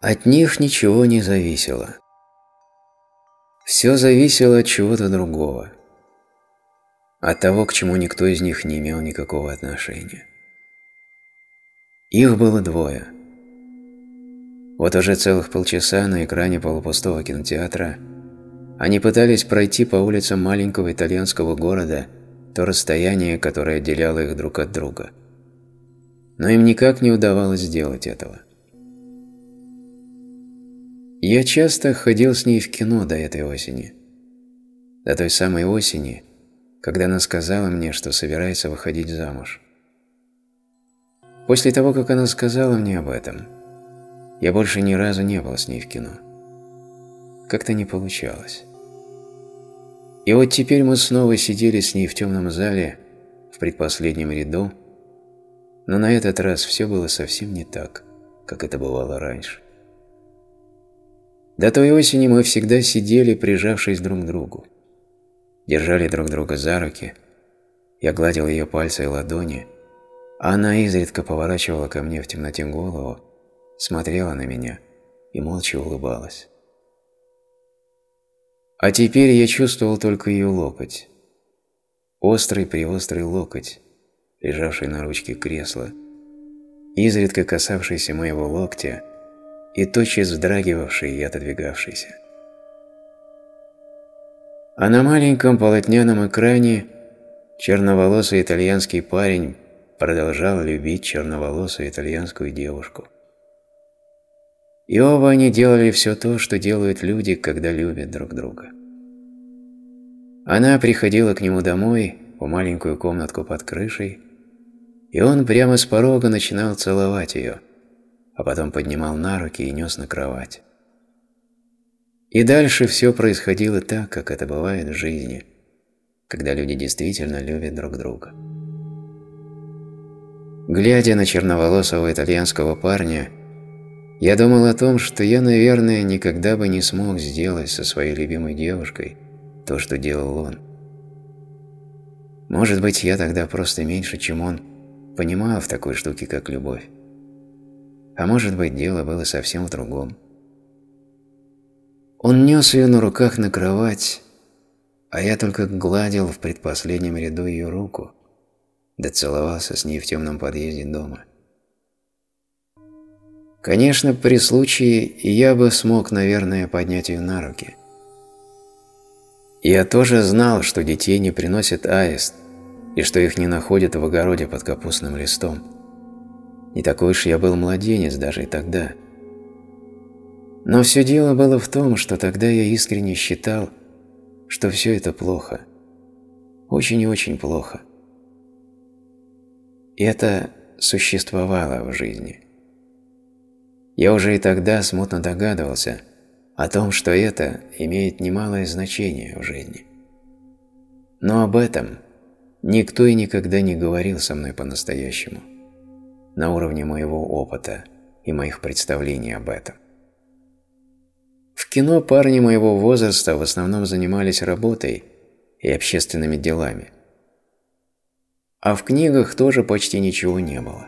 От них ничего не зависело. Все зависело от чего-то другого. От того, к чему никто из них не имел никакого отношения. Их было двое. Вот уже целых полчаса на экране полупустого кинотеатра они пытались пройти по улицам маленького итальянского города то расстояние, которое отделяло их друг от друга. Но им никак не удавалось сделать этого. Я часто ходил с ней в кино до этой осени. До той самой осени, когда она сказала мне, что собирается выходить замуж. После того, как она сказала мне об этом, я больше ни разу не был с ней в кино. Как-то не получалось. И вот теперь мы снова сидели с ней в темном зале, в предпоследнем ряду, но на этот раз все было совсем не так, как это бывало раньше. До той осени мы всегда сидели, прижавшись друг к другу. Держали друг друга за руки. Я гладил ее пальцы и ладони, а она изредка поворачивала ко мне в темноте голову, смотрела на меня и молча улыбалась. А теперь я чувствовал только ее локоть. Острый-приострый локоть, лежавший на ручке кресла, изредка касавшийся моего локтя и тотчас вздрагивавший и отодвигавшийся. А на маленьком полотняном экране черноволосый итальянский парень продолжал любить черноволосую итальянскую девушку. И оба они делали все то, что делают люди, когда любят друг друга. Она приходила к нему домой, в маленькую комнатку под крышей, и он прямо с порога начинал целовать ее, а потом поднимал на руки и нес на кровать. И дальше все происходило так, как это бывает в жизни, когда люди действительно любят друг друга. Глядя на черноволосого итальянского парня, я думал о том, что я, наверное, никогда бы не смог сделать со своей любимой девушкой то, что делал он. Может быть, я тогда просто меньше, чем он, понимал в такой штуке, как любовь. А может быть, дело было совсем в другом. Он нес ее на руках на кровать, а я только гладил в предпоследнем ряду ее руку, да целовался с ней в темном подъезде дома. Конечно, при случае я бы смог, наверное, поднять ее на руки. Я тоже знал, что детей не приносит аист, и что их не находят в огороде под капустным листом. Не такой уж я был младенец даже и тогда. Но все дело было в том, что тогда я искренне считал, что все это плохо. Очень и очень плохо. И это существовало в жизни. Я уже и тогда смутно догадывался о том, что это имеет немалое значение в жизни. Но об этом никто и никогда не говорил со мной по-настоящему, на уровне моего опыта и моих представлений об этом. В кино парни моего возраста в основном занимались работой и общественными делами. А в книгах тоже почти ничего не было.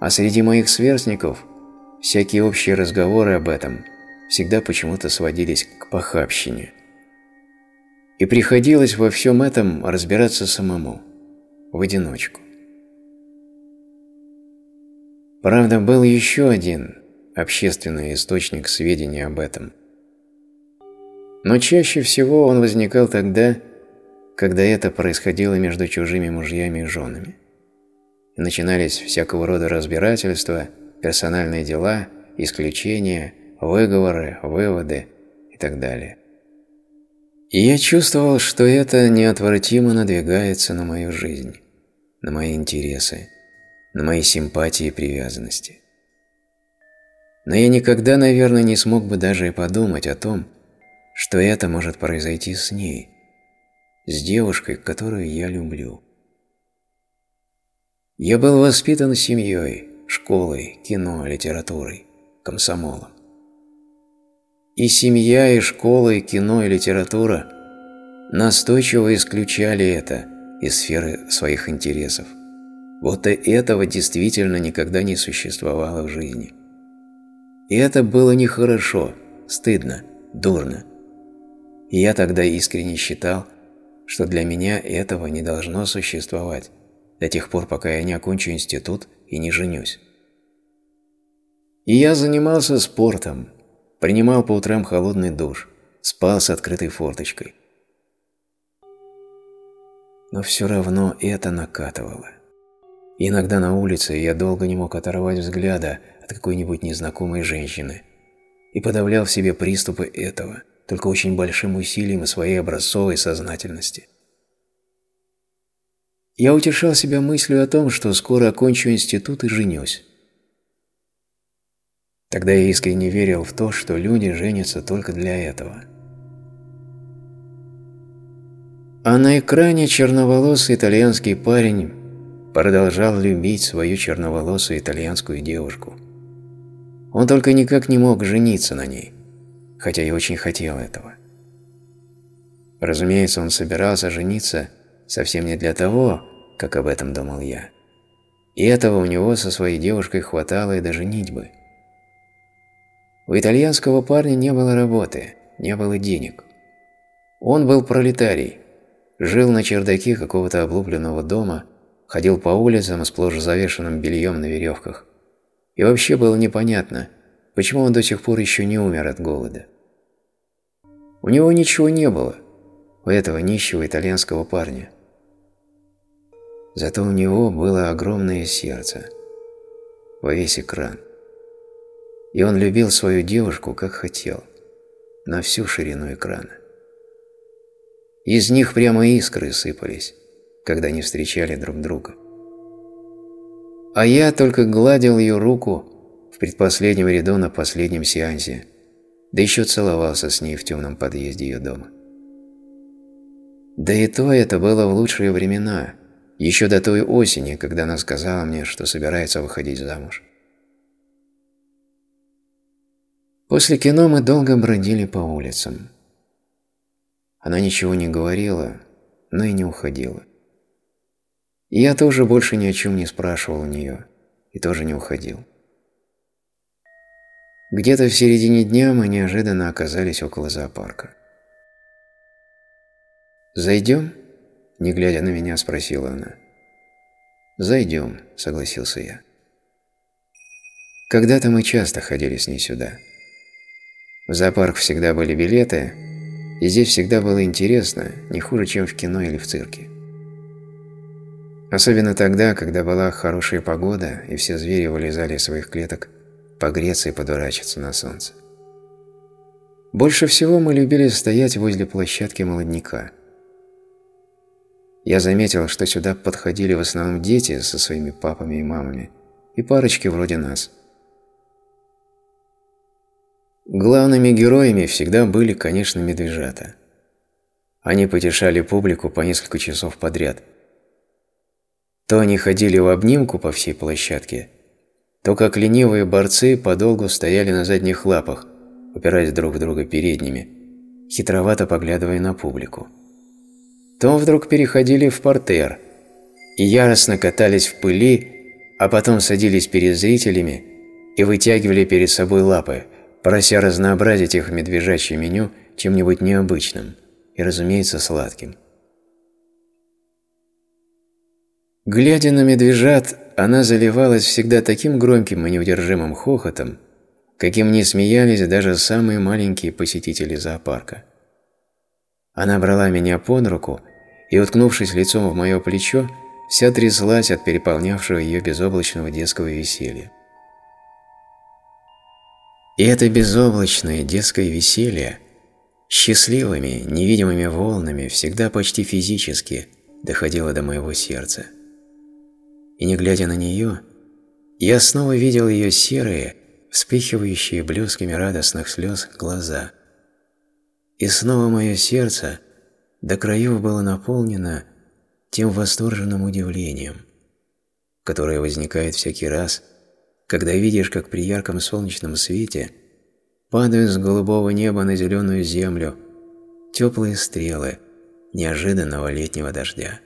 А среди моих сверстников – Всякие общие разговоры об этом всегда почему-то сводились к похабщине. И приходилось во всем этом разбираться самому, в одиночку. Правда, был еще один общественный источник сведений об этом. Но чаще всего он возникал тогда, когда это происходило между чужими мужьями и женами. Начинались всякого рода разбирательства – персональные дела, исключения, выговоры, выводы и так далее. И я чувствовал, что это неотвратимо надвигается на мою жизнь, на мои интересы, на мои симпатии и привязанности. Но я никогда, наверное, не смог бы даже и подумать о том, что это может произойти с ней, с девушкой, которую я люблю. Я был воспитан семьей, школой, кино, литературой, комсомолом. И семья, и школа, и кино, и литература настойчиво исключали это из сферы своих интересов. Вот и этого действительно никогда не существовало в жизни. И это было нехорошо, стыдно, дурно. И я тогда искренне считал, что для меня этого не должно существовать до тех пор, пока я не окончу институт и не женюсь. И я занимался спортом, принимал по утрам холодный душ, спал с открытой форточкой. Но все равно это накатывало. И иногда на улице я долго не мог оторвать взгляда от какой-нибудь незнакомой женщины и подавлял в себе приступы этого, только очень большим усилием своей образцовой сознательности. Я утешал себя мыслью о том, что скоро окончу институт и женюсь. Тогда я искренне верил в то, что люди женятся только для этого. А на экране черноволосый итальянский парень продолжал любить свою черноволосую итальянскую девушку. Он только никак не мог жениться на ней, хотя и очень хотел этого. Разумеется, он собирался жениться совсем не для того, как об этом думал я. И этого у него со своей девушкой хватало и до женитьбы. У итальянского парня не было работы, не было денег. Он был пролетарий, жил на чердаке какого-то облупленного дома, ходил по улицам, сплошь завешенным бельем на веревках. И вообще было непонятно, почему он до сих пор еще не умер от голода. У него ничего не было, у этого нищего итальянского парня. Зато у него было огромное сердце, во весь экран. И он любил свою девушку, как хотел, на всю ширину экрана. Из них прямо искры сыпались, когда они встречали друг друга. А я только гладил ее руку в предпоследнем ряду на последнем сеансе, да еще целовался с ней в темном подъезде ее дома. Да и то это было в лучшие времена, еще до той осени, когда она сказала мне, что собирается выходить замуж. После кино мы долго бродили по улицам. Она ничего не говорила, но и не уходила. И я тоже больше ни о чем не спрашивал у нее, и тоже не уходил. Где-то в середине дня мы неожиданно оказались около зоопарка. «Зайдем?» – не глядя на меня, спросила она. «Зайдем», – согласился я. Когда-то мы часто ходили с ней сюда. В зоопарк всегда были билеты, и здесь всегда было интересно, не хуже, чем в кино или в цирке. Особенно тогда, когда была хорошая погода, и все звери вылезали из своих клеток погреться и подурачиться на солнце. Больше всего мы любили стоять возле площадки молодняка. Я заметил, что сюда подходили в основном дети со своими папами и мамами, и парочки вроде нас – Главными героями всегда были, конечно, медвежата. Они потешали публику по несколько часов подряд. То они ходили в обнимку по всей площадке, то как ленивые борцы подолгу стояли на задних лапах, упираясь друг в друга передними, хитровато поглядывая на публику. То вдруг переходили в портер и яростно катались в пыли, а потом садились перед зрителями и вытягивали перед собой лапы – прося разнообразить их медвежачье меню чем-нибудь необычным и, разумеется, сладким. Глядя на медвежат, она заливалась всегда таким громким и неудержимым хохотом, каким не смеялись даже самые маленькие посетители зоопарка. Она брала меня под руку и, уткнувшись лицом в мое плечо, вся тряслась от переполнявшего ее безоблачного детского веселья. И это безоблачное детское веселье счастливыми, невидимыми волнами всегда почти физически доходило до моего сердца. И не глядя на нее, я снова видел ее серые, вспыхивающие блесками радостных слез глаза. И снова мое сердце до краев было наполнено тем восторженным удивлением, которое возникает всякий раз, когда видишь, как при ярком солнечном свете падают с голубого неба на зеленую землю теплые стрелы неожиданного летнего дождя.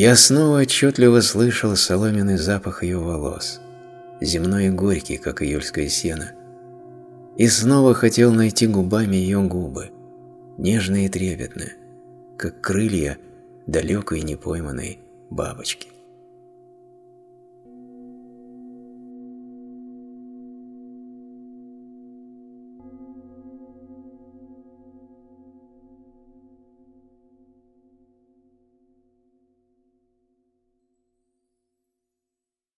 Я снова отчетливо слышал соломенный запах ее волос, земной и горький, как июльское сено, и снова хотел найти губами ее губы, нежные и трепетные, как крылья далекой непойманной бабочки.